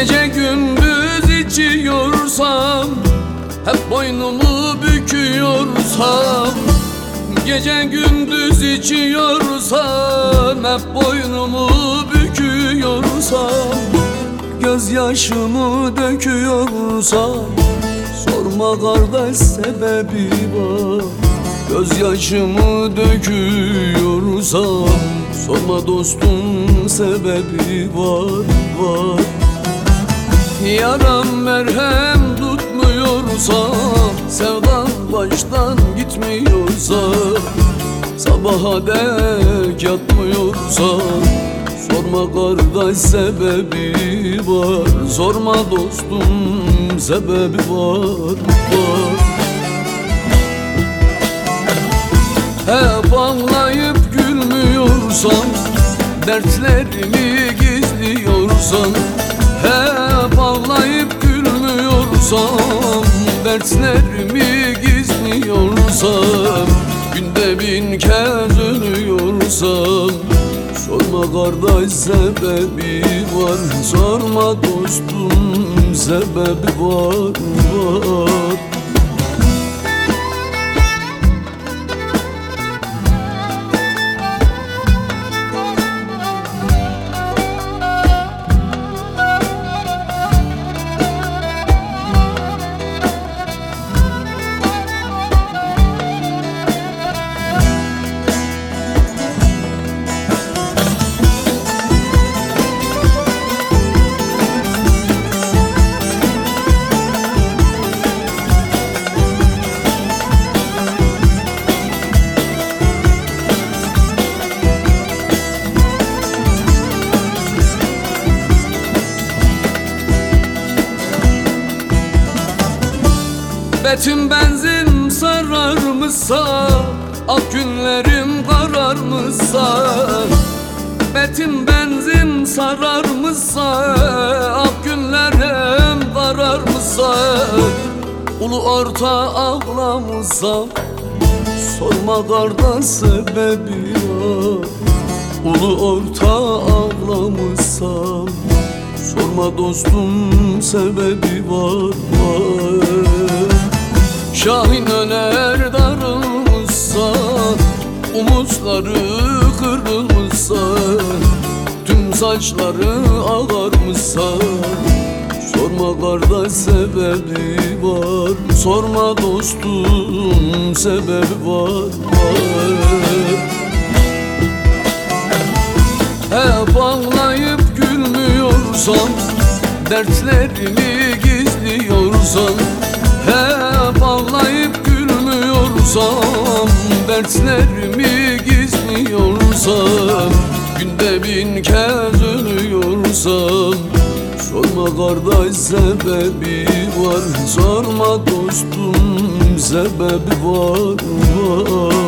Gece gündüz içiyorsam Hep boynumu büküyorsam. Gece gündüz içiyorsam Hep boynumu büküyorsam. Gözyaşımı döküyorsam Sorma kardeş sebebi var. Gözyaşımı döküyorsam Sorma dostum sebebi var var Yaram merhem tutmuyorsa Sevdan baştan gitmiyorsa Sabaha dek yatmıyorsa Sorma kardeş sebebi var Sorma dostum sebebi var, var. Hep ağlayıp gülmüyorsan Dertlerimi gizliyorsan gülmüyorsan Dertlerimi gizliyorsam Günde bin kez ölüyorsam Sorma kardeş sebebi var Sorma dostum sebebi var, var. Betim benzin sararmışsa Ak günlerim kararmışsa Betim benzin sararmışsa Ak günlerim kararmışsa Ulu orta ağlamışsa Sorma kardeş sebebi var Ulu orta ağlamışsam Sorma dostum sebebi var var Şahin öner darılmışsa Umutları kırılmışsa Tüm saçları ağarmışsa Sorma kardeş sebebi var Sorma dostum sebebi var, var. Hep ağlayıp gülmüyorsan Dertlerimi gizliyorsan Hep ağlayıp gülmüyorsam Dertlerimi gizliyorsam Günde bin kez ölüyorsam Sorma kardeş sebebi var Sorma dostum sebebi var, var.